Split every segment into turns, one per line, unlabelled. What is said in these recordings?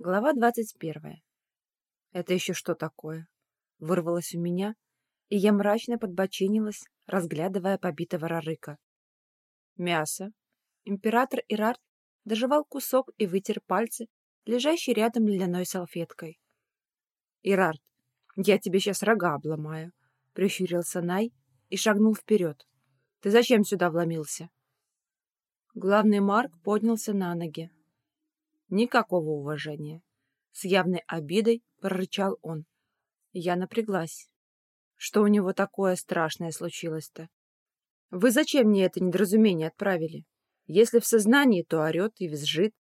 Глава двадцать первая. Это еще что такое? Вырвалось у меня, и я мрачно подбочинилась, разглядывая побитого рарыка. Мясо. Император Ирарт доживал кусок и вытер пальцы, лежащие рядом льняной салфеткой. «Ирарт, я тебе сейчас рога обломаю», — прищурился Най и шагнул вперед. «Ты зачем сюда вломился?» Главный Марк поднялся на ноги, Никакого уважения. С явной обидой прорычал он. Я напряглась. Что у него такое страшное случилось-то? Вы зачем мне это недоразумение отправили? Если в сознании, то орет и визжит.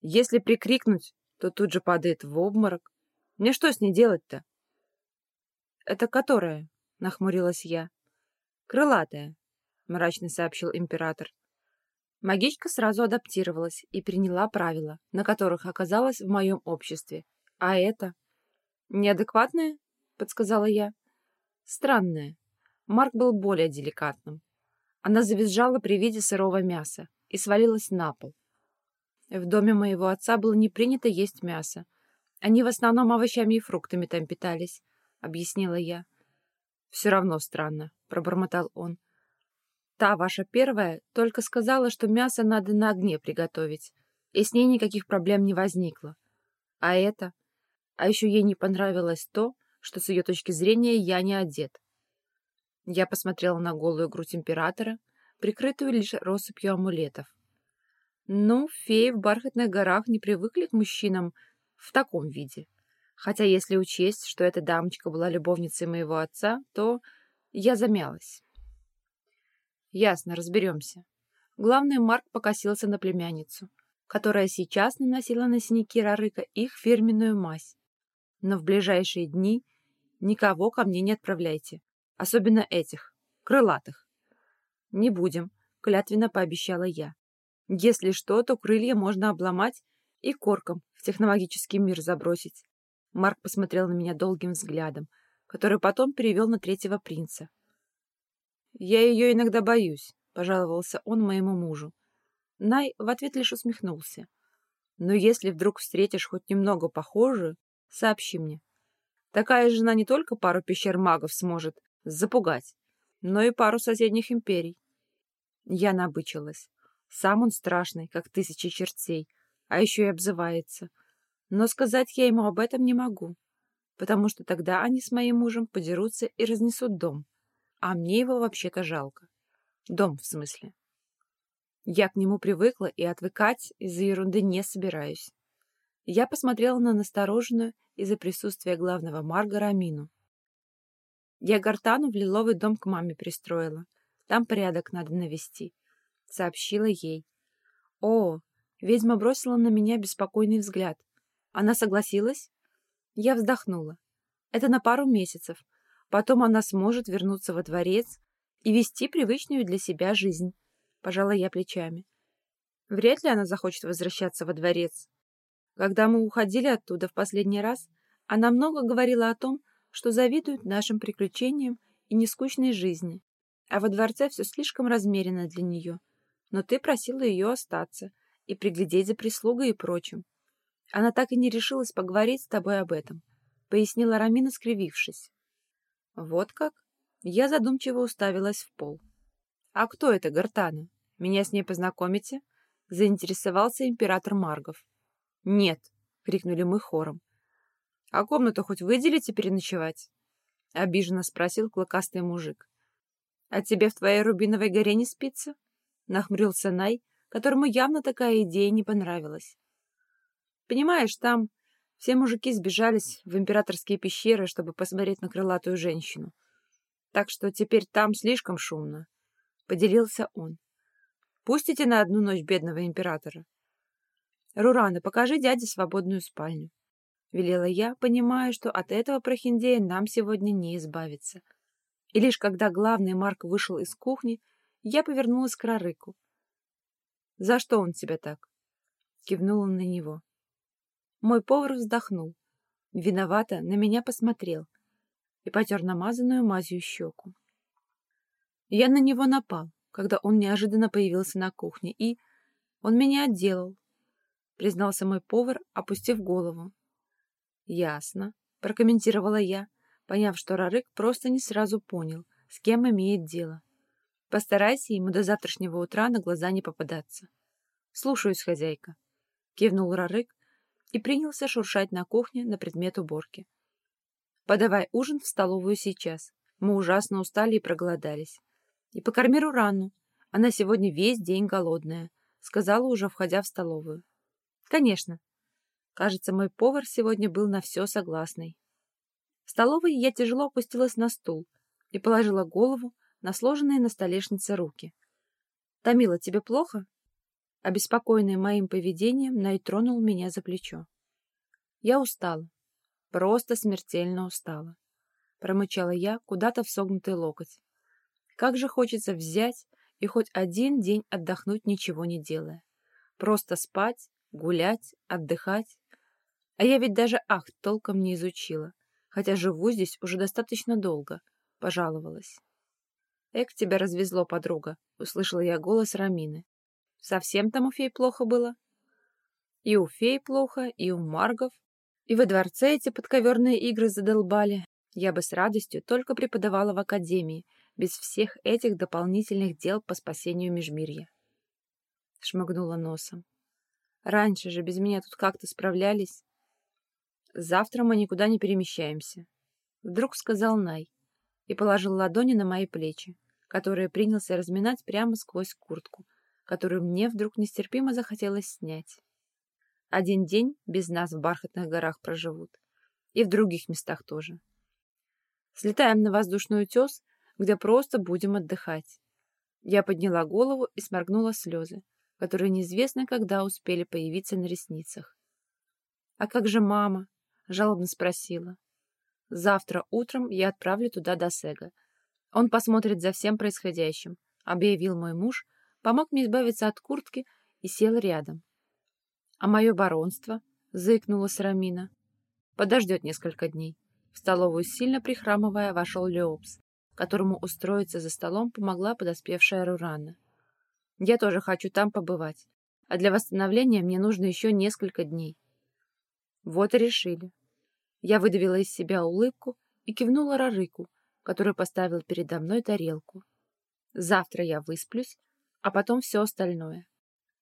Если прикрикнуть, то тут же падает в обморок. Мне что с ней делать-то? Это которая? Нахмурилась я. Крылатая, мрачно сообщил император. Магичка сразу адаптировалась и приняла правила, на которых оказалась в моем обществе. А это... «Неадекватная?» — подсказала я. «Странная». Марк был более деликатным. Она завизжала при виде сырого мяса и свалилась на пол. В доме моего отца было не принято есть мясо. Они в основном овощами и фруктами там питались, — объяснила я. «Все равно странно», — пробормотал он. Та ваша первая только сказала, что мясо надо на огне приготовить, и с ней никаких проблем не возникло. А это? А еще ей не понравилось то, что с ее точки зрения я не одет. Я посмотрела на голую грудь императора, прикрытую лишь россыпью амулетов. Ну, феи в бархатных горах не привыкли к мужчинам в таком виде. Хотя если учесть, что эта дамочка была любовницей моего отца, то я замялась. Ясно, разберемся. Главный Марк покосился на племянницу, которая сейчас наносила на синяки Рарыка их фирменную мазь. Но в ближайшие дни никого ко мне не отправляйте, особенно этих, крылатых. Не будем, клятвенно пообещала я. Если что, то крылья можно обломать и корком в технологический мир забросить. Марк посмотрел на меня долгим взглядом, который потом перевел на третьего принца. «Я ее иногда боюсь», — пожаловался он моему мужу. Най в ответ лишь усмехнулся. «Но если вдруг встретишь хоть немного похожую, сообщи мне. Такая жена не только пару пещер магов сможет запугать, но и пару соседних империй». Я набычилась. Сам он страшный, как тысячи чертей, а еще и обзывается. Но сказать я ему об этом не могу, потому что тогда они с моим мужем подерутся и разнесут дом. А мне его вообще-то жалко. Дом, в смысле. Я к нему привыкла и отвыкать из-за ерунды не собираюсь. Я посмотрела на настороженную из-за присутствия главного Марга Рамину. Я Гартану в лиловый дом к маме пристроила. Там порядок надо навести. Сообщила ей. О, ведьма бросила на меня беспокойный взгляд. Она согласилась? Я вздохнула. Это на пару месяцев, Потом она сможет вернуться во дворец и вести привычную для себя жизнь. Пожала я плечами. Вряд ли она захочет возвращаться во дворец. Когда мы уходили оттуда в последний раз, она много говорила о том, что завидует нашим приключениям и нескучной жизни, а во дворце все слишком размеренно для нее. Но ты просила ее остаться и приглядеть за прислугой и прочим. Она так и не решилась поговорить с тобой об этом, — пояснила Рамина, скривившись. Вот как? Я задумчиво уставилась в пол. А кто это Гартана? Меня с ней познакомите? Заинтересовался император Маргов. Нет, крикнули мы хором. А комнату хоть выделите переночевать? Обиженно спросил клыкастый мужик. А тебе в твоей рубиновой горе не спится? Нахмурился Най, которому явно такая идея не понравилась. Понимаешь, там все мужики сбежались в императорские пещеры, чтобы посмотреть на крылатую женщину. Так что теперь там слишком шумно. Поделился он. Пустите на одну ночь бедного императора. Рурана, покажи дяде свободную спальню. Велела я, понимая, что от этого прохиндея нам сегодня не избавиться. И лишь когда главный Марк вышел из кухни, я повернулась к Рарыку. «За что он тебя так?» Кивнула на него. Мой повар вздохнул. Виновато на меня посмотрел и потер намазанную мазью щеку. Я на него напал, когда он неожиданно появился на кухне, и он меня отделал. признался мой повар, опустив голову. Ясно, прокомментировала я, поняв, что Рарык просто не сразу понял, с кем имеет дело. Постарайся ему до завтрашнего утра на глаза не попадаться. Слушаюсь, хозяйка. Кивнул Рарык и принялся шуршать на кухне на предмет уборки. Подавай ужин в столовую сейчас. Мы ужасно устали и проголодались. И покорми Рурану. Она сегодня весь день голодная, сказала уже, входя в столовую. Конечно. Кажется, мой повар сегодня был на все согласный. В столовой я тяжело опустилась на стул и положила голову на сложенные на столешнице руки. «Томила, тебе плохо?» Обеспокоенный моим поведением, Най тронул меня за плечо. Я устала. Просто смертельно устала. Промычала я куда-то в согнутый локоть. Как же хочется взять и хоть один день отдохнуть, ничего не делая. Просто спать, гулять, отдыхать. А я ведь даже ах толком не изучила, хотя живу здесь уже достаточно долго, пожаловалась. «Эк, тебя развезло, подруга», — услышала я голос Рамины. «Совсем там у фей плохо было?» «И у фей плохо, и у маргов, и во дворце эти подковерные игры задолбали. Я бы с радостью только преподавала в академии, без всех этих дополнительных дел по спасению Межмирья. Шмыгнула носом. Раньше же без меня тут как-то справлялись. Завтра мы никуда не перемещаемся. Вдруг сказал Най и положил ладони на мои плечи, которые принялся разминать прямо сквозь куртку, которую мне вдруг нестерпимо захотелось снять. Один день без нас в бархатных горах проживут. И в других местах тоже. Слетаем на воздушный утес, где просто будем отдыхать. Я подняла голову и сморгнула слезы, которые неизвестно когда успели появиться на ресницах. «А как же мама?» — жалобно спросила. «Завтра утром я отправлю туда Досега. Он посмотрит за всем происходящим», — объявил мой муж, помог мне избавиться от куртки и сел рядом. «А мое баронство?» — заикнулась Рамина. «Подождет несколько дней». В столовую, сильно прихрамывая, вошел Леопс, которому устроиться за столом помогла подоспевшая Рурана. «Я тоже хочу там побывать, а для восстановления мне нужно еще несколько дней». Вот и решили. Я выдавила из себя улыбку и кивнула Рарыку, который поставил передо мной тарелку. «Завтра я высплюсь, а потом все остальное.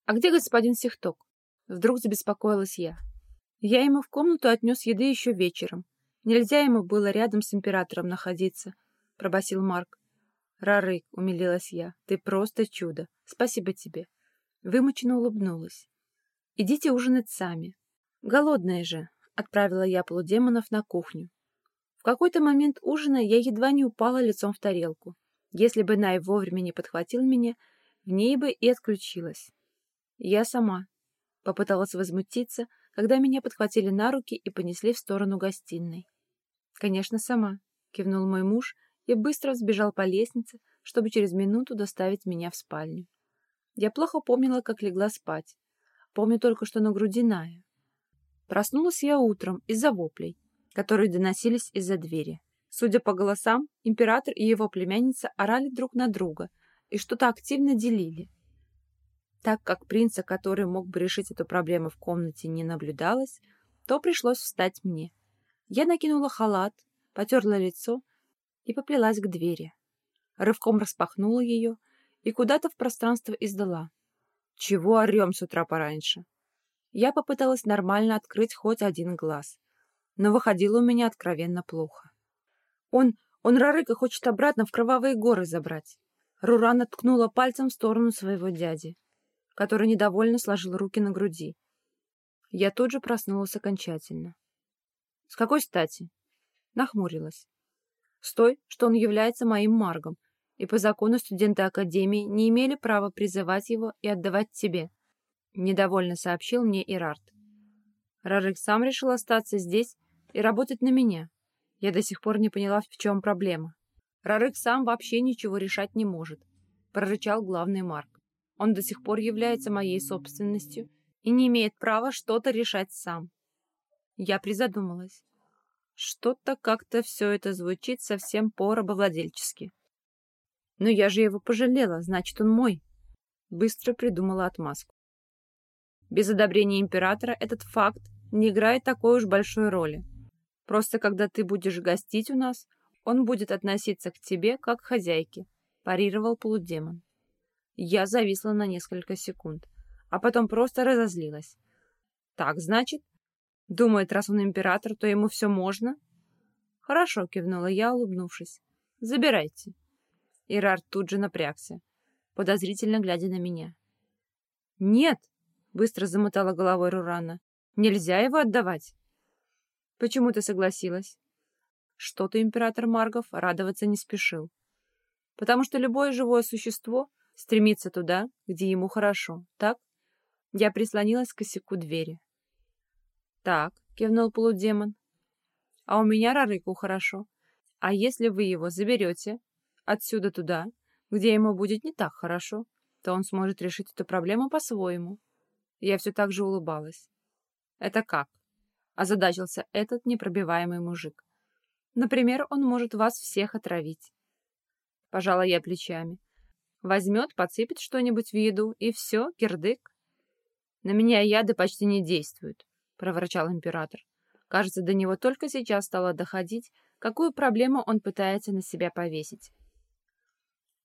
А где господин Сихток?» Вдруг забеспокоилась я. Я ему в комнату отнес еды еще вечером. Нельзя ему было рядом с императором находиться, пробасил Марк. Рарык, умилилась я, ты просто чудо. Спасибо тебе. Вымученно улыбнулась. Идите ужинать сами. Голодная же, отправила я полудемонов на кухню. В какой-то момент ужина я едва не упала лицом в тарелку. Если бы Най вовремя не подхватил меня, в ней бы и отключилась. Я сама, Попыталась возмутиться, когда меня подхватили на руки и понесли в сторону гостиной. «Конечно, сама», — кивнул мой муж и быстро сбежал по лестнице, чтобы через минуту доставить меня в спальню. Я плохо помнила, как легла спать. Помню только, что на груди Ная. Проснулась я утром из-за воплей, которые доносились из-за двери. Судя по голосам, император и его племянница орали друг на друга и что-то активно делили. Так как принца, который мог бы решить эту проблему в комнате, не наблюдалось, то пришлось встать мне. Я накинула халат, потерла лицо и поплелась к двери. Рывком распахнула ее и куда-то в пространство издала. «Чего орем с утра пораньше?» Я попыталась нормально открыть хоть один глаз, но выходило у меня откровенно плохо. «Он, он Рарыка хочет обратно в Кровавые горы забрать!» Рурана ткнула пальцем в сторону своего дяди который недовольно сложил руки на груди. Я тут же проснулась окончательно. С какой стати? Нахмурилась. С той, что он является моим маргом, и по закону студенты Академии не имели права призывать его и отдавать тебе. Недовольно сообщил мне Ирарт. Рарик сам решил остаться здесь и работать на меня. Я до сих пор не поняла, в чем проблема. Рарык сам вообще ничего решать не может, прорычал главный Марк. Он до сих пор является моей собственностью и не имеет права что-то решать сам. Я призадумалась. Что-то как-то все это звучит совсем по-рабовладельчески. Но я же его пожалела, значит, он мой. Быстро придумала отмазку. Без одобрения императора этот факт не играет такой уж большой роли. Просто когда ты будешь гостить у нас, он будет относиться к тебе как к хозяйке, парировал полудемон. Я зависла на несколько секунд, а потом просто разозлилась. Так, значит, думает, раз он император, то ему все можно? Хорошо, кивнула я, улыбнувшись. Забирайте. Ирар тут же напрягся, подозрительно глядя на меня. Нет, Быстро замотала головой Рурана. Нельзя его отдавать. Почему ты согласилась? Что-то император Маргов радоваться не спешил. Потому что любое живое существо стремится туда, где ему хорошо, так? Я прислонилась к косяку двери. Так, кивнул полудемон. А у меня Рарыку хорошо. А если вы его заберете отсюда туда, где ему будет не так хорошо, то он сможет решить эту проблему по-своему. Я все так же улыбалась. «Это как?» — озадачился этот непробиваемый мужик. «Например, он может вас всех отравить». Пожала я плечами. Возьмет, подсыпет что-нибудь в еду, и все, кирдык. «На меня яды почти не действуют», — проворчал император. Кажется, до него только сейчас стало доходить, какую проблему он пытается на себя повесить.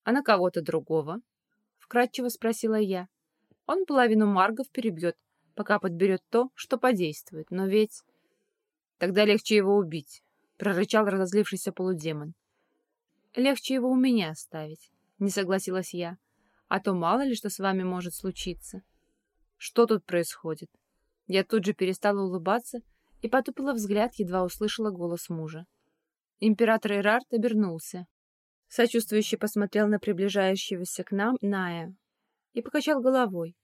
«А на кого-то другого?» — вкратчиво спросила я. Он половину маргов перебьет, пока подберет то, что подействует. Но ведь... Тогда легче его убить, — прорычал разозлившийся полудемон. Легче его у меня оставить, — не согласилась я. А то мало ли что с вами может случиться. Что тут происходит? Я тут же перестала улыбаться и потупила взгляд, едва услышала голос мужа. Император Ирарт обернулся. Сочувствующе посмотрел на приближающегося к нам Ная, и покачал головой.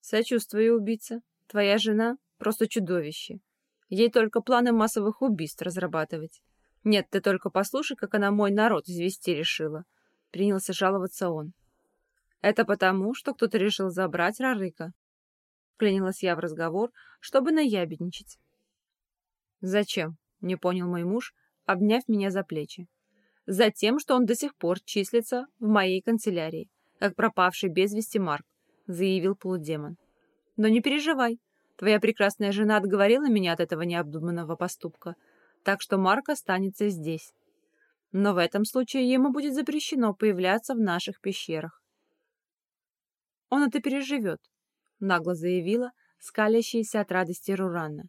«Сочувствую, убийца. Твоя жена просто чудовище. Ей только планы массовых убийств разрабатывать. Нет, ты только послушай, как она мой народ извести решила». Принялся жаловаться он. «Это потому, что кто-то решил забрать Рарыка». Вклинилась я в разговор, чтобы наябедничать. «Зачем?» — не понял мой муж, обняв меня за плечи. «Затем, что он до сих пор числится в моей канцелярии как пропавший без вести Марк», — заявил полудемон. «Но не переживай. Твоя прекрасная жена отговорила меня от этого необдуманного поступка, так что Марк останется здесь. Но в этом случае ему будет запрещено появляться в наших пещерах». «Он это переживет», — нагло заявила скалящаяся от радости Рурана.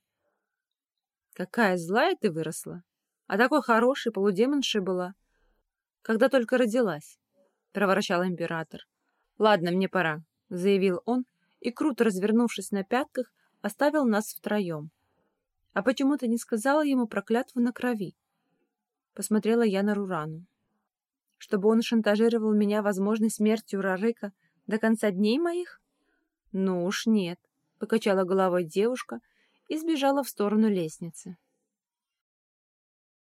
«Какая злая ты выросла! А такой хороший полудемонши была, когда только родилась. — проворчал император. «Ладно, мне пора», — заявил он, и, круто развернувшись на пятках, оставил нас втроем. «А почему ты не сказала ему про клятву на крови?» Посмотрела я на Рурану. «Чтобы он шантажировал меня возможной смертью Рарыка до конца дней моих?» «Ну уж нет», — покачала головой девушка и сбежала в сторону лестницы.